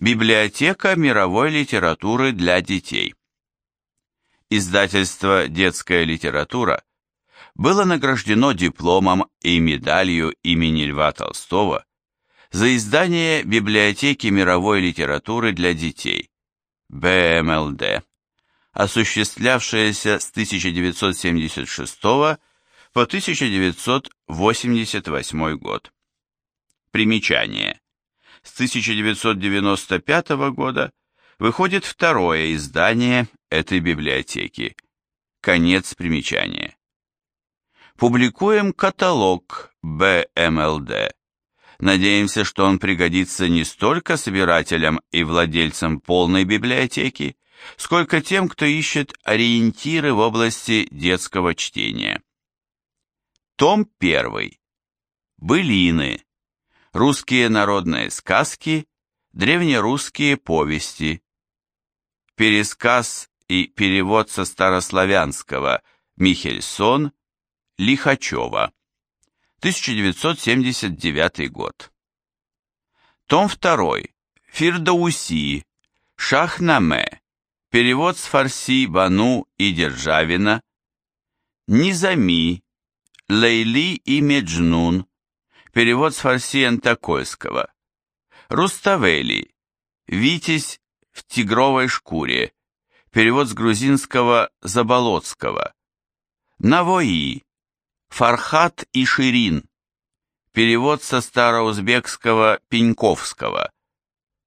Библиотека мировой литературы для детей. Издательство «Детская литература» было награждено дипломом и медалью имени Льва Толстого за издание Библиотеки мировой литературы для детей, БМЛД, осуществлявшееся с 1976 по 1988 год. Примечание. С 1995 года выходит второе издание этой библиотеки. Конец примечания. Публикуем каталог БМЛД. Надеемся, что он пригодится не столько собирателям и владельцам полной библиотеки, сколько тем, кто ищет ориентиры в области детского чтения. Том 1. Былины. Русские народные сказки, древнерусские повести. Пересказ и перевод со старославянского Михельсон, Лихачева. 1979 год. Том 2. Фирдауси, Шахнаме. Перевод с фарси Бану и Державина. Низами, Лейли и Меджнун. Перевод с фарси Антокольского. Руставели. Витязь в тигровой шкуре. Перевод с грузинского Заболоцкого. Навои. Фархат и Ширин. Перевод со староузбекского Пеньковского.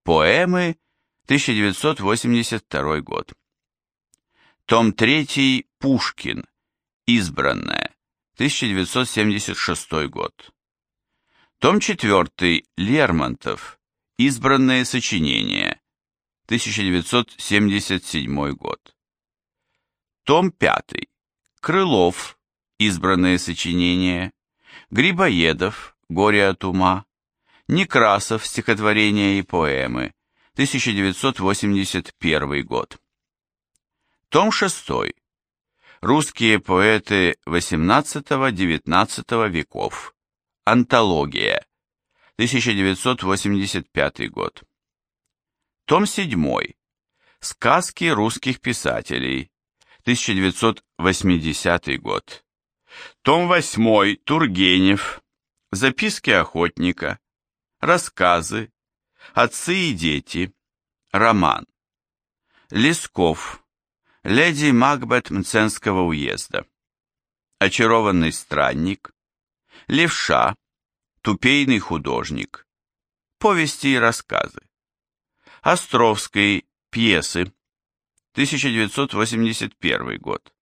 Поэмы 1982 год. Том 3 Пушкин. Избранная. 1976 год. Том 4 Лермонтов. Избранные сочинения. 1977 год. Том 5 Крылов. Избранные сочинения. Грибоедов. Горе от ума. Некрасов. Стихотворения и поэмы. 1981 год. Том 6. Русские поэты XVIII-XIX веков. Антология. 1985 год. Том 7. Сказки русских писателей. 1980 год. Том 8. Тургенев. Записки охотника. Рассказы. Отцы и дети. Роман. Лесков. Леди Макбет Мценского уезда. Очарованный странник. Левша. Тупейный художник. Повести и рассказы. Островской. Пьесы. 1981 год.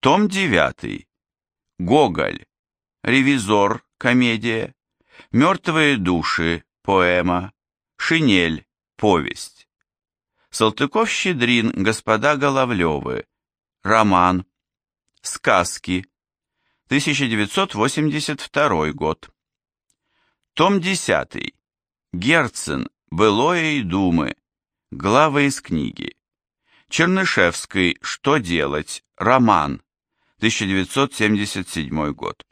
Том 9. Гоголь. Ревизор. Комедия. Мертвые души. Поэма. Шинель. Повесть. Салтыков-Щедрин. Господа Головлевы. Роман. Сказки. 1982 год. Том 10. Герцен. Былое и думы. Главы из книги. Чернышевский. Что делать? Роман. 1977 год.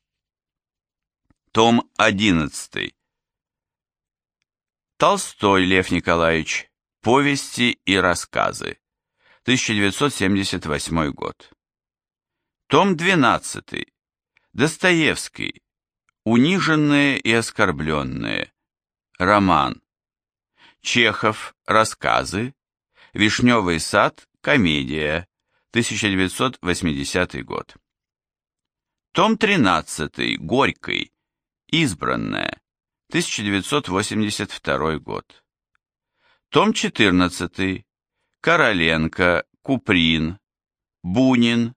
Том 11. Толстой Лев Николаевич. Повести и рассказы. 1978 год. Том 12. Достоевский. Униженные и оскорбленные. Роман. Чехов. Рассказы. Вишневый сад. Комедия. 1980 год. Том 13. Горький. Избранная. 1982 год. Том 14. Короленко, Куприн, Бунин,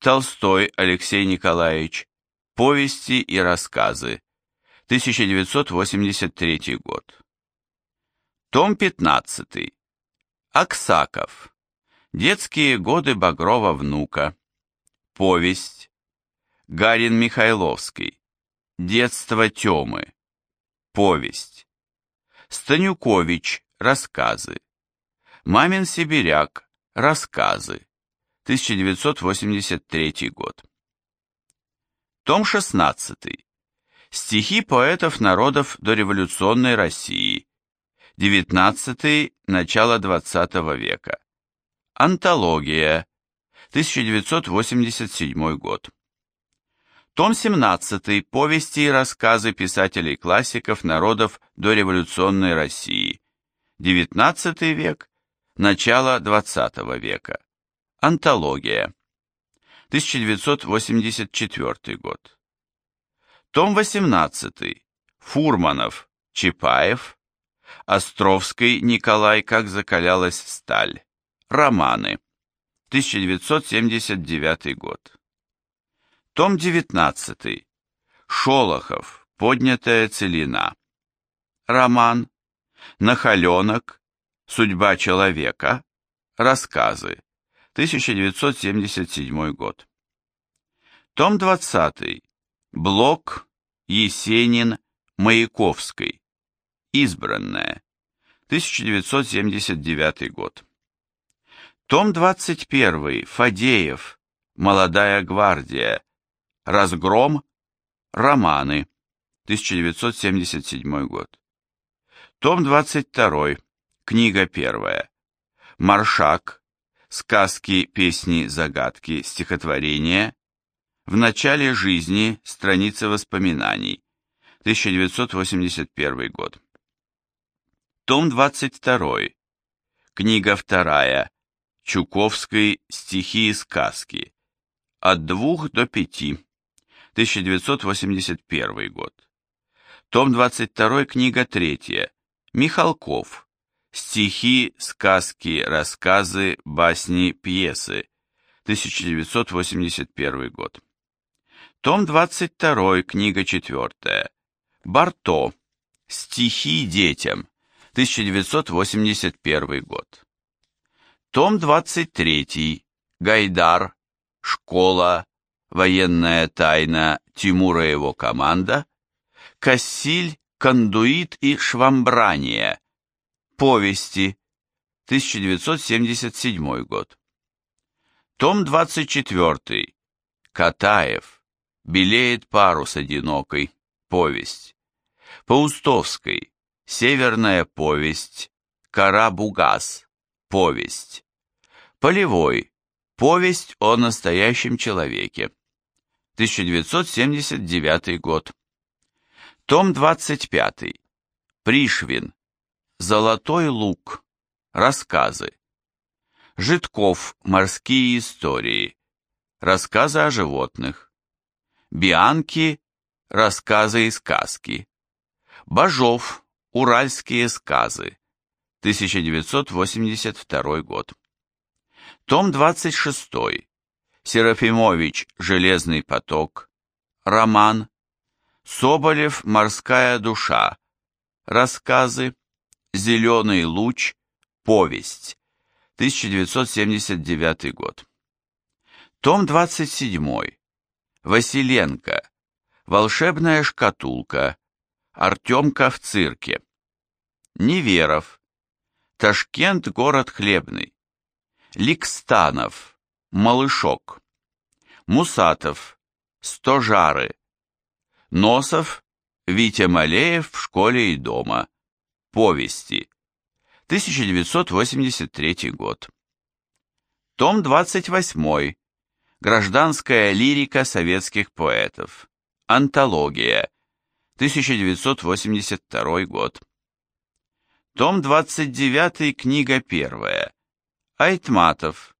Толстой Алексей Николаевич. Повести и рассказы. 1983 год. Том 15. Аксаков. Детские годы Багрова внука. Повесть. Гарин Михайловский. Детство Темы. Повесть. Станюкович. Рассказы. Мамин сибиряк. Рассказы. 1983 год. Том 16. Стихи поэтов народов дореволюционной России. XIX – начало XX века. Антология, 1987 год. Том 17. Повести и рассказы писателей-классиков народов дореволюционной России. XIX век, начало XX века. Антология. 1984 год. Том 18. Фурманов, Чапаев, Островский Николай «Как закалялась сталь». Романы. 1979 год. Том 19. Шолохов. Поднятая целина. Роман. Нахаленок. Судьба человека. Рассказы. 1977 год. Том 20. Блок. Есенин. Маяковской. Избранная. 1979 год. Том 21. Фадеев. Молодая гвардия. Разгром. Романы. 1977 год. Том 22. Книга первая. Маршак. Сказки, песни, загадки, стихотворения. В начале жизни. Страницы воспоминаний. 1981 год. Том 22. Книга вторая. Чуковской «Стихи и сказки». От двух до пяти. 1981 год. Том 22, книга третья. Михалков. Стихи, сказки, рассказы, басни, пьесы. 1981 год. Том 22, книга четвертая. Барто. Стихи детям. 1981 год. Том 23. Гайдар. Школа. Военная тайна. Тимура и его команда. Кассиль, Кондуит и Швамбрания. Повести. 1977 год. Том 24. Катаев. Белеет парус одинокой. Повесть. Паустовской. Северная повесть. Кара-Бугас. Повесть. Полевой. Повесть о настоящем человеке. 1979 год. Том 25. Пришвин. Золотой лук. Рассказы. Житков. Морские истории. Рассказы о животных. Бианки. Рассказы и сказки. Бажов. Уральские сказы. 1982 год. Том 26. Серафимович «Железный поток». Роман. Соболев «Морская душа». Рассказы. «Зеленый луч». Повесть. 1979 год. Том 27. Василенко. Волшебная шкатулка. Артемка в цирке. Неверов. Ташкент – город хлебный. Ликстанов. Малышок. Мусатов. Стожары. Носов. Витя Малеев в школе и дома. Повести. 1983 год. Том 28. Гражданская лирика советских поэтов. Антология. 1982 год. Том 29, книга 1. Айтматов.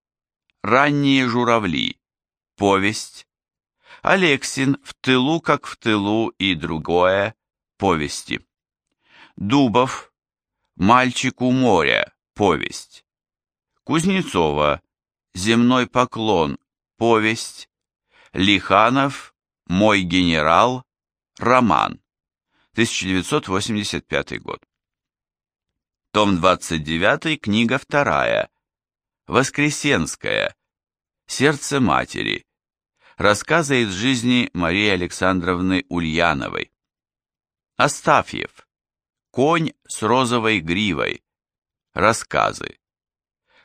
Ранние журавли. Повесть. Алексин в тылу, как в тылу и другое. Повести. Дубов. Мальчик у моря. Повесть. Кузнецова. Земной поклон. Повесть. Лиханов. Мой генерал. Роман. 1985 год. Том 29, книга 2. Воскресенская. Сердце матери. Рассказы из жизни Марии Александровны Ульяновой. Астафьев. Конь с розовой гривой. Рассказы.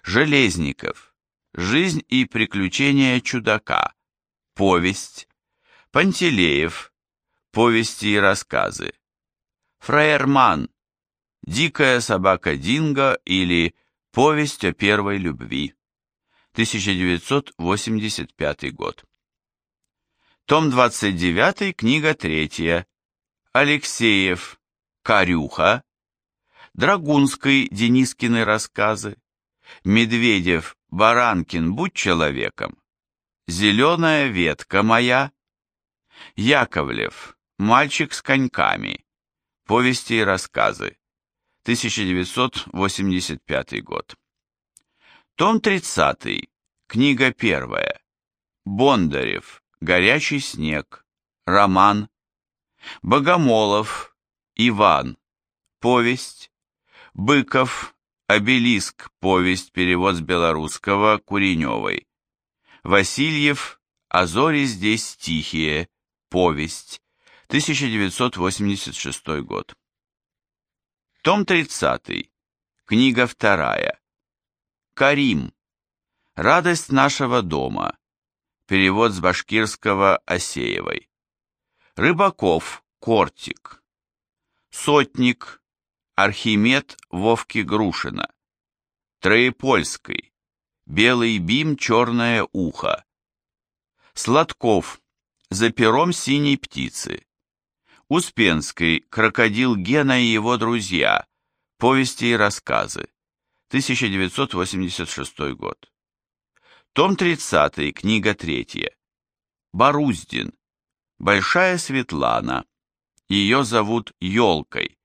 Железников. Жизнь и приключения чудака. Повесть. Пантелеев. Повести и рассказы. Фраерман. «Дикая собака Динго» или «Повесть о первой любви», 1985 год. Том 29, книга 3. Алексеев, Карюха, Драгунский, Денискины рассказы, Медведев, Баранкин, будь человеком, Зеленая ветка моя, Яковлев, Мальчик с коньками, Повести и рассказы, 1985 год. Том 30, книга 1. Бондарев, Горячий снег, роман. Богомолов, Иван, повесть. Быков, Обелиск, повесть, перевод с белорусского, Куреневой. Васильев, А зори здесь тихие, повесть, 1986 год. Том 30. Книга 2. Карим. Радость нашего дома. Перевод с башкирского Осеевой. Рыбаков. Кортик. Сотник. Архимед Вовки Грушина. Троепольский. Белый бим, черное ухо. Сладков. За пером синей птицы. Успенский, крокодил Гена и его друзья, повести и рассказы, 1986 год. Том 30, книга 3. Боруздин, Большая Светлана, ее зовут Елкой,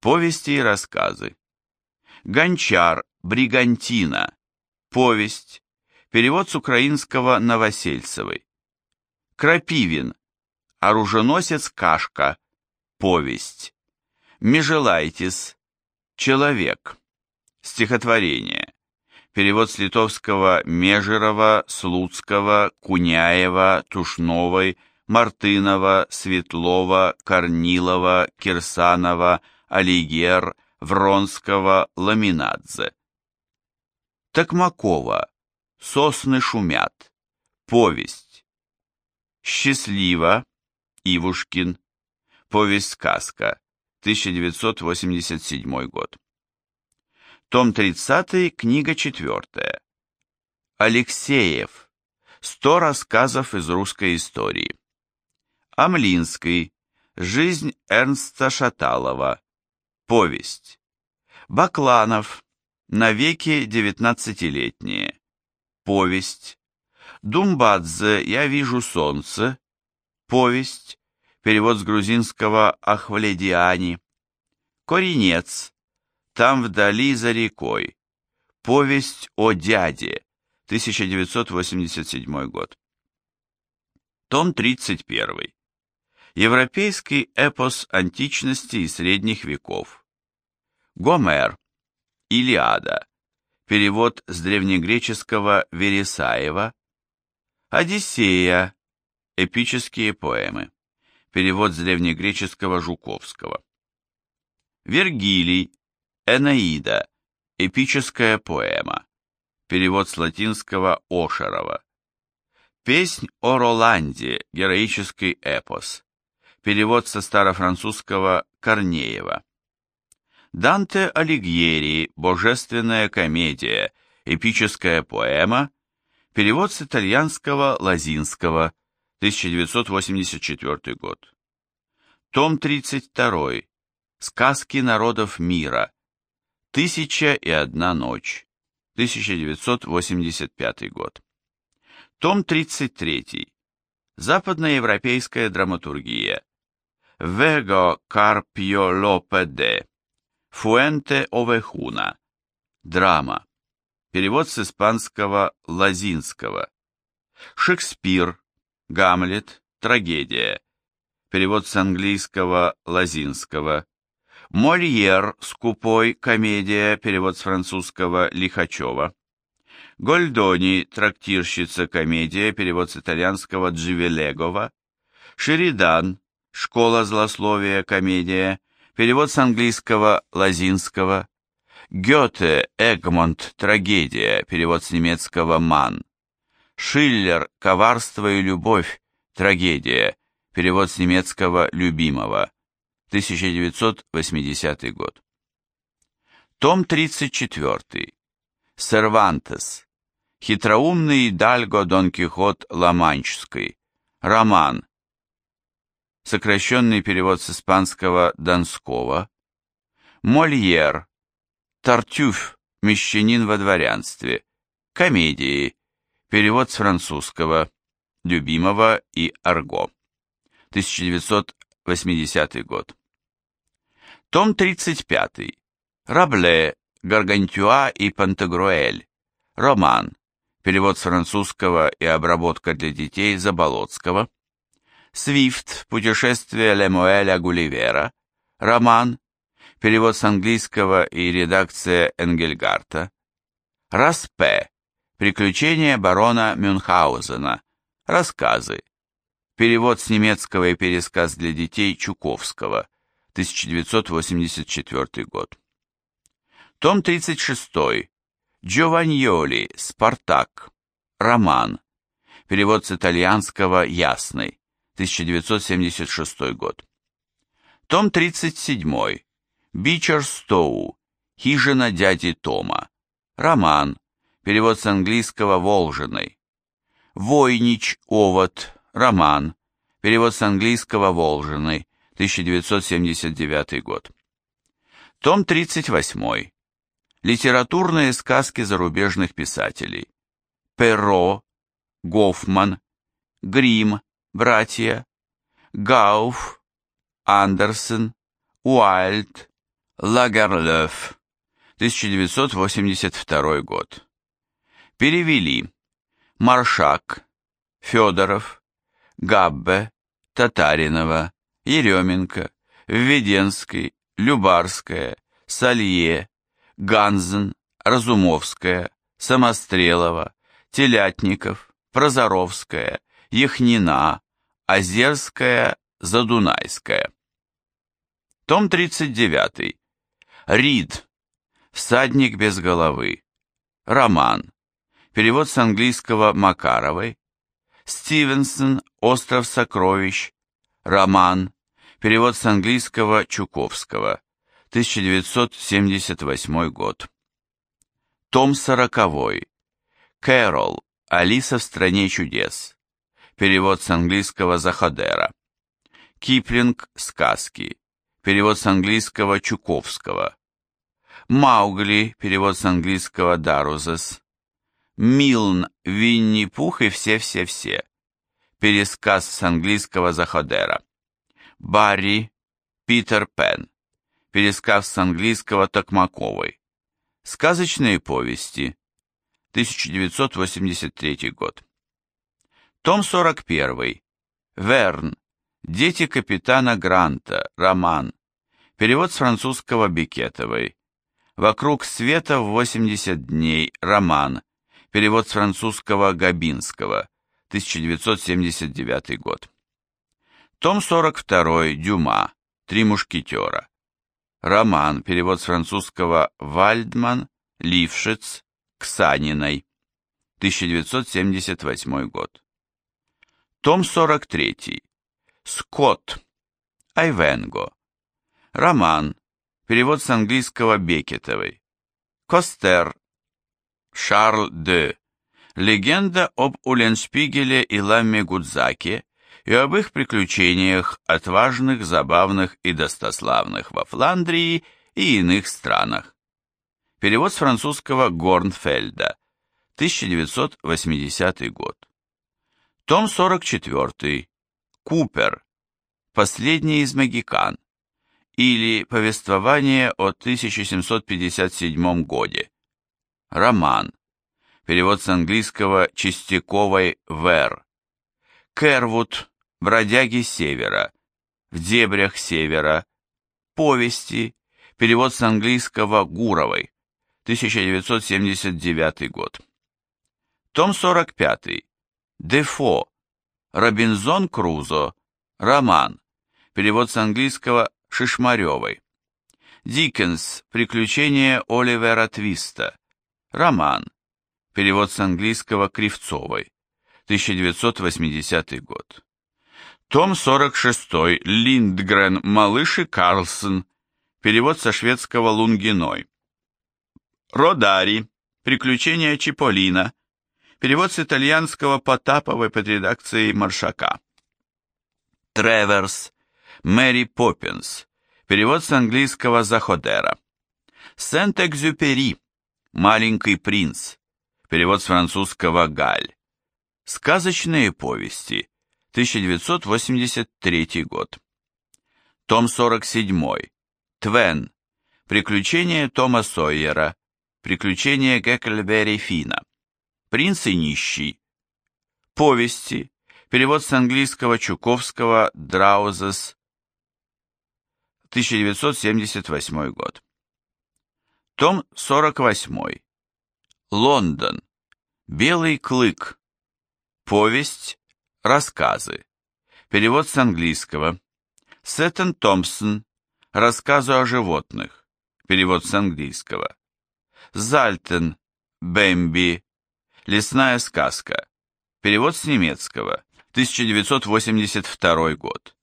повести и рассказы. Гончар, Бригантина, повесть, перевод с украинского Новосельцевой. Крапивин, Оруженосец Кашка. Повесть. Межелайтис. Человек. Стихотворение. Перевод с литовского Межерова, Слуцкого, Куняева, Тушновой, Мартынова, Светлова, Корнилова, Кирсанова, Алигер, Вронского, Ламинадзе. Токмакова. Сосны шумят. Повесть. Счастливо. Ивушкин. Повесть-сказка. 1987 год. Том 30, книга 4. Алексеев. Сто рассказов из русской истории. Амлинский. Жизнь Эрнста Шаталова. Повесть. Бакланов. Навеки девятнадцатилетние. Повесть. Думбадзе «Я вижу солнце», Повесть. Перевод с грузинского Ахвледиани. Коренец. Там вдали за рекой. Повесть о дяде. 1987 год. Том 31. Европейский эпос античности и средних веков. Гомер. Илиада. Перевод с древнегреческого Вересаева. Одиссея. Эпические поэмы. Перевод с древнегреческого Жуковского. Вергилий. Энеида. Эпическая поэма. Перевод с латинского Ошерова. Песнь о Роланде. Героический эпос. Перевод со старофранцузского Корнеева. Данте Алигьери. Божественная комедия. Эпическая поэма. Перевод с итальянского Лазинского. 1984 год. Том 32. Сказки народов мира. Тысяча и одна ночь. 1985 год. Том 33. Западноевропейская драматургия. Вего Карпио Лопе де. Фуэнте Овехуна. Драма. Перевод с испанского Лазинского. Шекспир. Гамлет, трагедия. Перевод с английского Лазинского. Мольер, скупой, комедия, перевод с французского Лихачева. Гольдони, трактирщица, комедия, перевод с итальянского Дживелегова. Шеридан, школа злословия, комедия, перевод с английского Лазинского. Гёте, Эгмонт, трагедия, перевод с немецкого Ман. Шиллер «Коварство и любовь. Трагедия». Перевод с немецкого «Любимого». 1980 год. Том 34. Сервантес. Хитроумный Идальго Дон Кихот Ла-Манческий. Роман. Сокращенный перевод с испанского Донского. Мольер. Тартюф. Мещанин во дворянстве. Комедии. Перевод с французского. Любимого и Арго. 1980 год. Том 35. Рабле, Гаргантюа и Пантагруэль. Роман. Перевод с французского и обработка для детей Заболоцкого. Свифт. Путешествие Лемуэля Гулливера. Роман. Перевод с английского и редакция Энгельгарта. Распе. Приключения барона Мюнхгаузена. Рассказы. Перевод с немецкого и пересказ для детей Чуковского. 1984 год. Том 36. Джованьоли, Спартак. Роман. Перевод с итальянского «Ясный». 1976 год. Том 37. Бичер Стоу. Хижина дяди Тома. Роман. Перевод с английского «Волжиной». Войнич Овод. Роман. Перевод с английского «Волжиной». 1979 год. Том 38. Литературные сказки зарубежных писателей. Перро, Гофман, Грим, братья, Гауф, Андерсен, Уайльд, Лагерлёф, 1982 год. Перевели Маршак, Федоров, Габбе, Татаринова, Еременко, Введенский, Любарская, Салье, Ганзен, Разумовская, Самострелова, Телятников, Прозоровская, Яхнина, Озерская, Задунайская. Том 39. Рид. Всадник без головы. Роман. Перевод с английского Макаровой. Стивенсон. Остров сокровищ. Роман. Перевод с английского Чуковского. 1978 год. Том 40. Кэрол. Алиса в стране чудес. Перевод с английского Заходера. Киплинг. Сказки. Перевод с английского Чуковского. Маугли. Перевод с английского Дарузес. Милн. Винни-Пух и все-все-все. Пересказ с английского Заходера. Барри. Питер Пен. Пересказ с английского Токмаковой. Сказочные повести. 1983 год. Том 41. Верн. Дети капитана Гранта. Роман. Перевод с французского Бекетовой. Вокруг света в 80 дней. Роман. Перевод с французского Габинского. 1979 год. Том 42. Дюма. Три мушкетера. Роман, перевод с французского Вальдман, Лившиц, Ксаниной, 1978 год. Том 43. Скотт, Айвенго. Роман, перевод с английского Бекетовой. Костер, Шарль Де. Легенда об Уленшпигеле и Ламме Гудзаке и об их приключениях, отважных, забавных и достославных во Фландрии и иных странах. Перевод с французского Горнфельда, 1980 год. Том 44. Купер. Последний из магикан. Или Повествование о 1757 годе. Роман. Перевод с английского Чистяковой Вер. Кервуд бродяги севера, в дебрях севера, повести, перевод с английского Гуровой, 1979 год. Том 45. Дефо. Робинзон Крузо. Роман. Перевод с английского Шишмаревой. Диккенс. Приключения Оливера Твиста. Роман. Перевод с английского Кривцовой. 1980 год. Том 46. Линдгрен. Малыш и Карлсон. Перевод со шведского Лунгиной. Родари. Приключения Чиполлино. Перевод с итальянского Потаповой под редакцией Маршака. Треверс. Мэри Поппинс. Перевод с английского Заходера. Сент-Экзюпери. Маленький принц. Перевод с французского Галь. Сказочные повести. 1983 год. Том 47. Твен. Приключения Тома Сойера. Приключения Гекльберри Фина. Принц и нищий. Повести. Перевод с английского Чуковского Драузес. 1978 год. Том 48. Лондон. Белый клык. Повесть. Рассказы. Перевод с английского. Сеттон Томпсон. Рассказы о животных. Перевод с английского. Зальтен. Бэмби. Лесная сказка. Перевод с немецкого. 1982 год.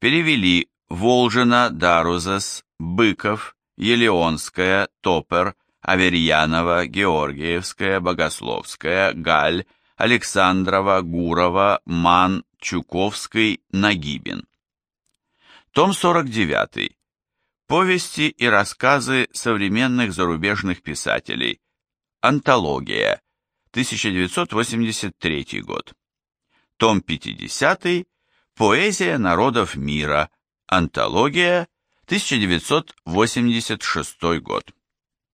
Перевели Волжина, Дарузас, Быков, Елеонская, Топер, Аверьянова, Георгиевская, Богословская, Галь, Александрова, Гурова, Ман, Чуковский, Нагибин. Том 49. Повести и рассказы современных зарубежных писателей. Антология. 1983 год. Том 50. Поэзия народов мира. Антология. 1986 год.